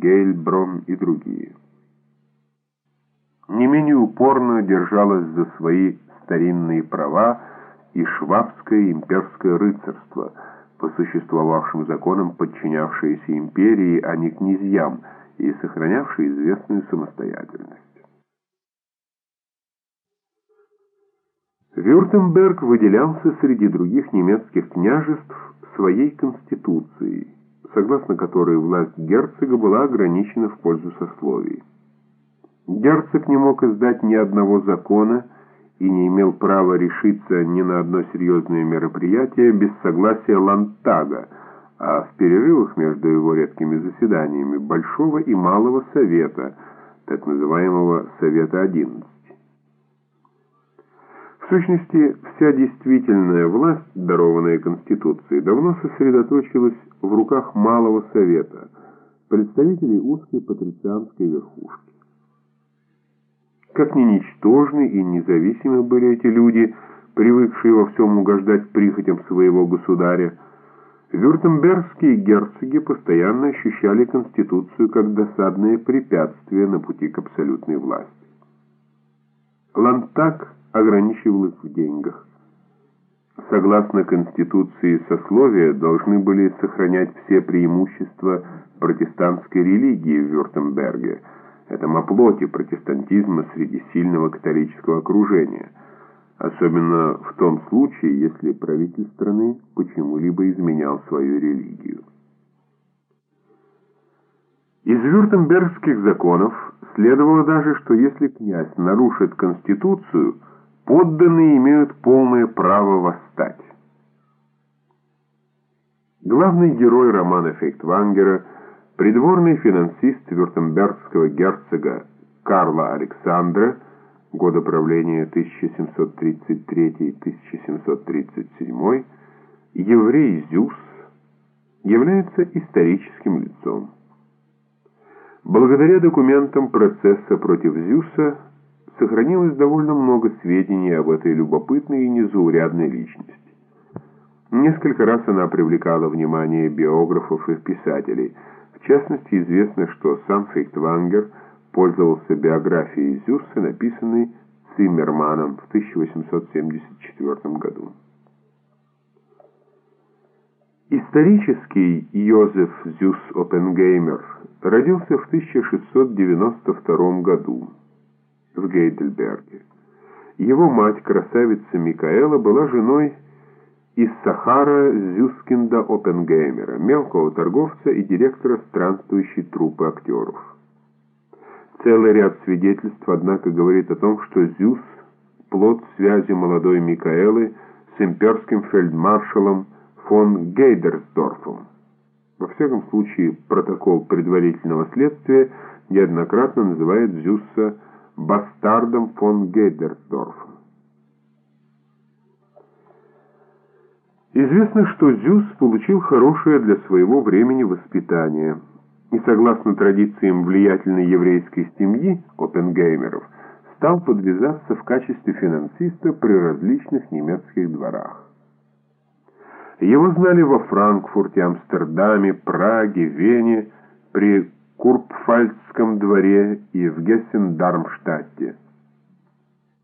Гейльброн и другие. Не менее упорно держалось за свои старинные права и швабское имперское рыцарство, по существовавшим законам подчинявшееся империи, а не князьям, и сохранявшее известную самостоятельность. Вюртемберг выделялся среди других немецких княжеств своей конституцией, согласно которой власть герцога была ограничена в пользу сословий. Герцог не мог издать ни одного закона и не имел права решиться ни на одно серьезное мероприятие без согласия Лантага, а в перерывах между его редкими заседаниями Большого и Малого Совета, так называемого Совета 11. В сущности, вся действительная власть, дарованная Конституцией, давно сосредоточилась в руках Малого Совета, представителей узкой патрицианской верхушки. Как ни ничтожны и независимы были эти люди, привыкшие во всем угождать прихотям своего государя, Вюртембергские герцоги постоянно ощущали Конституцию как досадное препятствие на пути к абсолютной власти. Лантак ограничивалась в деньгах. Согласно Конституции, сословия должны были сохранять все преимущества протестантской религии в Вюртемберге, этом оплоте протестантизма среди сильного католического окружения, особенно в том случае, если правитель страны почему-либо изменял свою религию. Из вюртембергских законов следовало даже, что если князь нарушит Конституцию – подданные имеют полное право восстать. Главный герой романа Фейхтвангера, придворный финансист вюртембергского герцога Карла Александра, года правления 1733-1737, еврей Зюс, является историческим лицом. Благодаря документам процесса против Зюса сохранилось довольно много сведений об этой любопытной и незаурядной личности. Несколько раз она привлекала внимание биографов и писателей. В частности, известно, что сам Фейхтвангер пользовался биографией Зюсса, написанной Циммерманом в 1874 году. Исторический Йозеф Зюс Оппенгеймер родился в 1692 году в Гейдельберге. Его мать, красавица Микаэла, была женой из Сахара Зюскинда Оппенгеймера, мелкого торговца и директора странствующей труппы актеров. Целый ряд свидетельств, однако, говорит о том, что Зюс – плод связи молодой Микаэлы с имперским фельдмаршалом фон Гейдерсдорфом. Во всяком случае, протокол предварительного следствия неоднократно называет Зюсса бастардом фон Гейдерсдорфа. Известно, что Зюс получил хорошее для своего времени воспитание и, согласно традициям влиятельной еврейской семьи Оппенгеймеров, стал подвязаться в качестве финансиста при различных немецких дворах. Его знали во Франкфурте, Амстердаме, Праге, Вене, при Курпфальцском дворе и в Гессен-Дармштадте.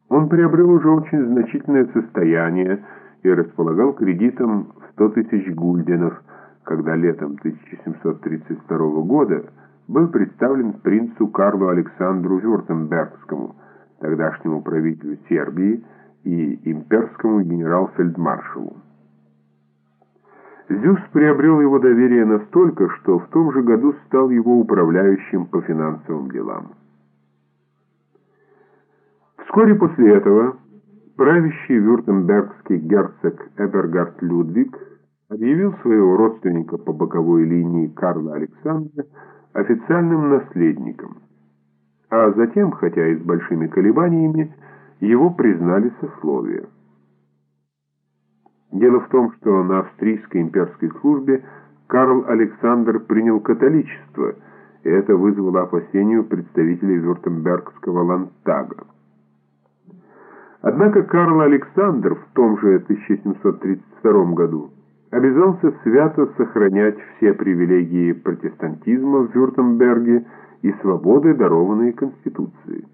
Он приобрел уже очень значительное состояние и располагал кредитом в 100 тысяч гульденов, когда летом 1732 года был представлен принцу Карлу Александру Вюртембергскому, тогдашнему правителю Сербии и имперскому генерал-фельдмаршалу. Зюс приобрел его доверие настолько, что в том же году стал его управляющим по финансовым делам. Вскоре после этого правящий вюртембергский герцог Эбергард Людвиг объявил своего родственника по боковой линии Карла Александра официальным наследником, а затем, хотя и с большими колебаниями, его признали сословие. Дело в том, что на австрийской имперской службе Карл Александр принял католичество, и это вызвало опасения у представителей Вюртембергского ландтага. Однако Карл Александр в том же 1732 году обязался свято сохранять все привилегии протестантизма в Вюртемберге и свободы, дарованные Конституцией.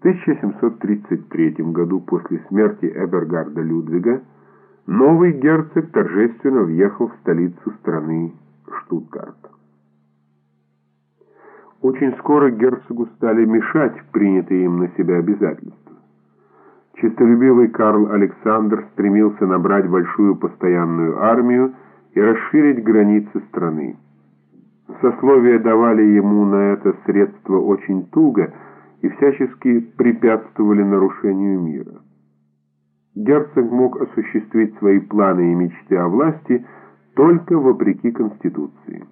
В 1733 году после смерти Эбергарда Людвига новый герцог торжественно въехал в столицу страны Штутгарт. Очень скоро герцогу стали мешать принятые им на себя обязательства. Честолюбивый Карл Александр стремился набрать большую постоянную армию и расширить границы страны. Сословия давали ему на это средства очень туго и всячески препятствовали нарушению мира. Герцог мог осуществить свои планы и мечты о власти только вопреки Конституции.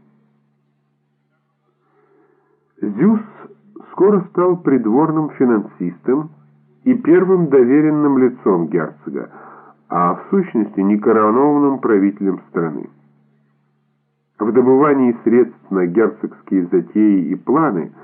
Зюс скоро стал придворным финансистом и первым доверенным лицом герцога, а в сущности некоронованным правителем страны. В добывании средств на герцогские затеи и планы